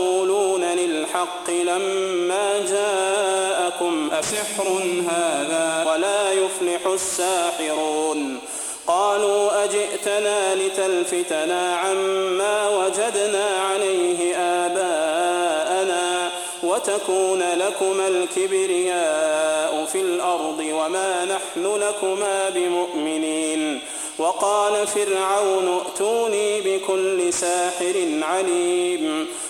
موسى أتقولون للحق لما جاءكم أسحر هذا ولا يفلح الساحرون قالوا أجئتنا لتلفتنا عما وجدنا عليه آباءنا وتكون لكما الكبرياء في الأرض وما نحن لكما بمؤمنين وقال فرعون ائتوني بكل ساحر عليم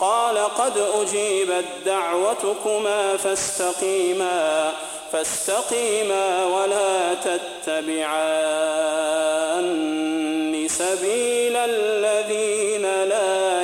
قال قد أجيبت دعوتكما فاستقيما فاستقيما ولا تتبعان سبيل الذين لا